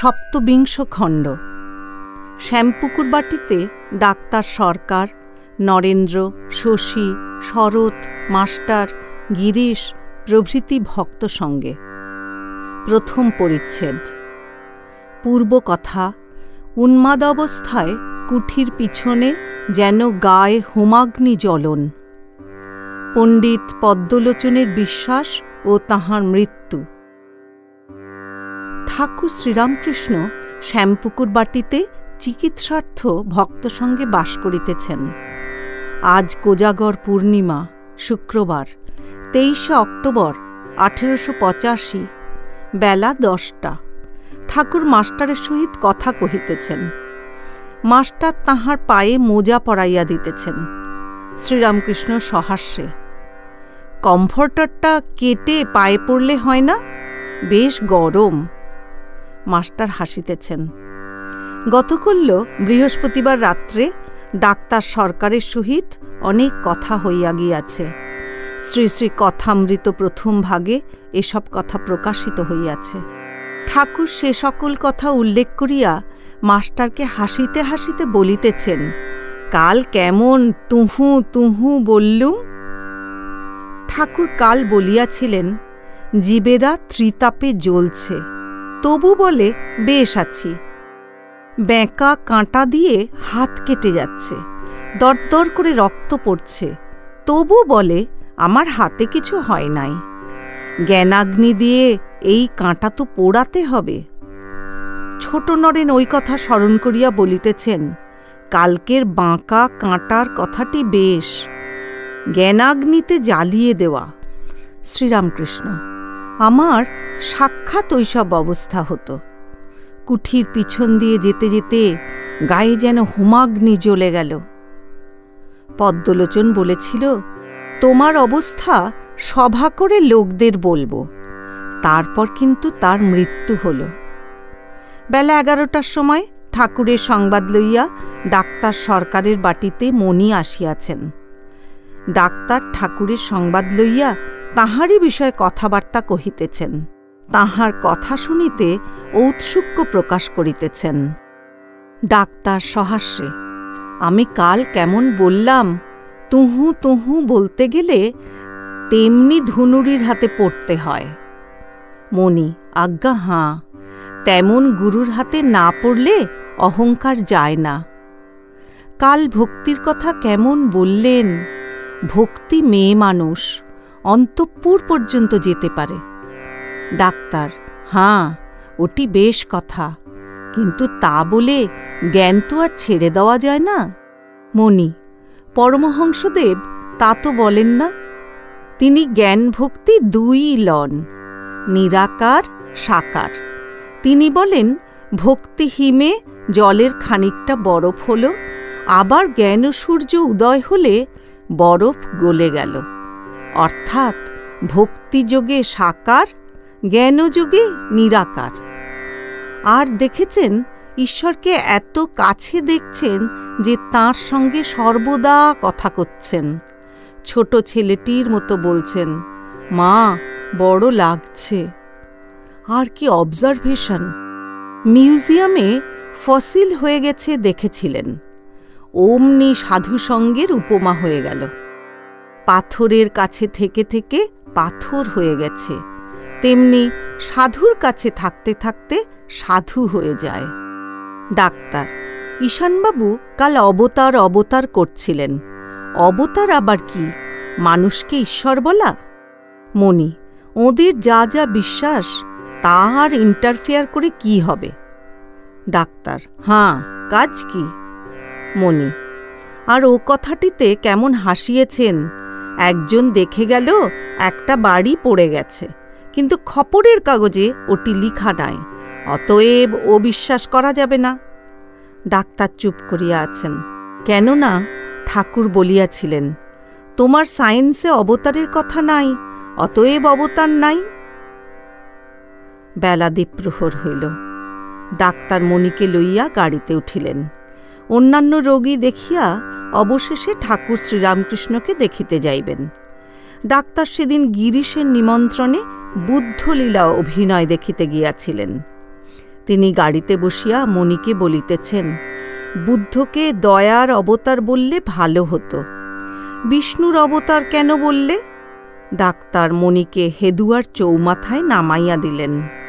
সপ্তবিংশ খণ্ড। শ্যামপুকুর বাটিতে doctor Sarkar, Narendra, Shashi, Sharat, master, Girish প্রভৃতি ভক্ত সঙ্গে। প্রথম পরিচ্ছেদ। পূর্ব কথা উন্মাদ অবস্থায় কুঠির পিছনে যেন গায়ে হোমাগ্নি জ্বলন। পণ্ডিত পদ্মলোচনের বিশ্বাস ও তাহার মৃত্যু। ঠাকুর শ্রীরামকৃষ্ণ শ্যামপুকুর বাটিতে চিকিৎসার্থ ভক্ত সঙ্গে বাস করিতেছেন। আজ কোজাগর পূর্ণিমা, শুক্রবার, তেইশে অক্টোবর, আঠেরোশো পঁচাশি, বেলা দশটা। ঠাকুর মাস্টারের সহিত কথা কহিতেছেন। মাস্টার তাহার পায়ে মোজা পরাইয়া দিতেছেন। শ্রীরামকৃষ্ণ সহাস্যে, কমফর্টারটা কেটে পায়ে পড়লে হয় না? বেশ গরম। মাস্টার হাসিতেছেন। গতকল্য বৃহস্পতিবার রাত্রে ডাক্তার সরকারের সহিত অনেক কথা হইয়া গিয়াছে। শ্রী শ্রী কথামৃত প্রথম ভাগে এসব কথা প্রকাশিত হইয়াছে। ঠাকুর সে সকল কথা উল্লেখ করিয়া মাস্টারকে হাসিতে হাসিতে বলিতেছেন, কাল কেমন তুহু তুহু বললুম? ঠাকুর কাল বলিয়াছিলেন, জীবেরা ত্রিতাপে জ্বলছে। তবু বলে, বেশ আছি। ব্যাঁকা কাঁটা দিয়ে হাত কেটে যাচ্ছে, দরদর করে রক্ত পড়ছে। তবু বলে, আমার হাতে কিছু হয় নাই। জ্ঞানাগ্নি দিয়ে এই কাঁটা তো পোড়াতে হবে। ছোট নরেন ওই কথা স্মরণ করিয়া বলিতেছেন, কালকের বাঁকা কাঁটার কথাটি বেশ। জ্ঞানাগ্নিতে জ্বালিয়ে দেওয়া। শ্রীরামকৃষ্ণ আমার সাক্ষাৎ ওইসব অবস্থা হতো। কুঠির পিছন দিয়ে যেতে যেতে গায়ে যেন হোমাগ্নি জ্বলে গেল। পদ্মলোচন বলেছিল, তোমার অবস্থা সভা করে লোকদের বলব। তারপর কিন্তু তার মৃত্যু হল। বেলা এগারোটার সময় ঠাকুরের সংবাদ লইয়া ডাক্তার সরকারের বাটিতে মণি আসিয়াছেন। ডাক্তার ঠাকুরের সংবাদ লইয়া তাহারই বিষয়ে কথাবার্তা কহিতেছেন। তাহার কথা শুনিতে ঔৎসুক্য প্রকাশ করিতেছেন। ডাক্তার সহাস্যে আমি কাল কেমন বললাম, তুহু তুহু বলতে গেলে তেমনি ধুনুরির হাতে পড়তে হয়। মণি, আজ্ঞা হাঁ, তেমন গুরুর হাতে না পড়লে অহংকার যায় না। কাল ভক্তির কথা কেমন বললেন, ভক্তি মেয়ে মানুষ। অন্তঃপুর পর্যন্ত যেতে পারে। ডাক্তার, হাঁ, ওটি বেশ কথা। কিন্তু তা বলে জ্ঞান তো আর ছেড়ে দেওয়া যায় না? মণি, পরমহংসদেব তা তো বলেন না। তিনি জ্ঞান ভক্তি দুই লন, নিরাকার, সাকার। তিনি বলেন ভক্তি হিমে জলের খানিকটা বরফ হল, আবার জ্ঞান সূর্য উদয় হলে বরফ গলে গেল। অর্থাৎ ভক্তিযোগে সাকার, জ্ঞানযোগে নিরাকার। আর দেখেছেন, ঈশ্বরকে এত কাছে দেখছেন যে তার সঙ্গে সর্বদা কথা করছেন। ছোট ছেলেটির মতো বলছেন, মা, বড় লাগছে। আর কি অবজারভেশন! মিউজিয়ামে ফসিল হয়ে গেছে দেখেছিলেন। অমনি সাধু সঙ্গের উপমা হয়ে গেল। পাথরের কাছে থেকে থেকে পাথর হয়ে গেছে। তেমনি সাধুর কাছে থাকতে থাকতে সাধু হয়ে যায়। ডাক্তার, ঈশানবাবু কাল অবতার অবতার করছিলেন। অবতার আবার কি? মানুষকে ঈশ্বর বলা? মণি, ওদের যা যা বিশ্বাস তা আর ইন্টারফেয়ার করে কি হবে? ডাক্তার, হাঁ, কাজ কি? মণি, আর ও কথাটিতে কেমন হাসিয়েছেন? একজন দেখে গেল একটা বাড়ি পড়ে গেছে। কিন্তু খপরের কাগজে ওটি লিখা নাই, অতএব ও বিশ্বাস করা যাবে না। ডাক্তার চুপ করিয়া আছেন। কেননা ঠাকুর বলিয়াছিলেন, তোমার সায়েন্সে অবতারের কথা নাই, অতএব অবতার নাই? বেলা দ্বীপ্রহর হইল। ডাক্তার মণিকে লইয়া গাড়িতে উঠিলেন। অন্যান্য রোগী দেখিয়া অবশেষে ঠাকুর শ্রীরামকৃষ্ণকে দেখিতে যাইবেন। ডাক্তার সেদিন গিরিশের নিমন্ত্রণে বুদ্ধলীলা অভিনয় দেখিতে গিয়াছিলেন। তিনি গাড়িতে বসিয়া মণিকে বলিতেছেন, বুদ্ধকে দয়ার অবতার বললে ভালো হতো। বিষ্ণুর অবতার কেন বললে? ডাক্তার মণিকে হেদুয়ার চৌমাথায় নামাইয়া দিলেন।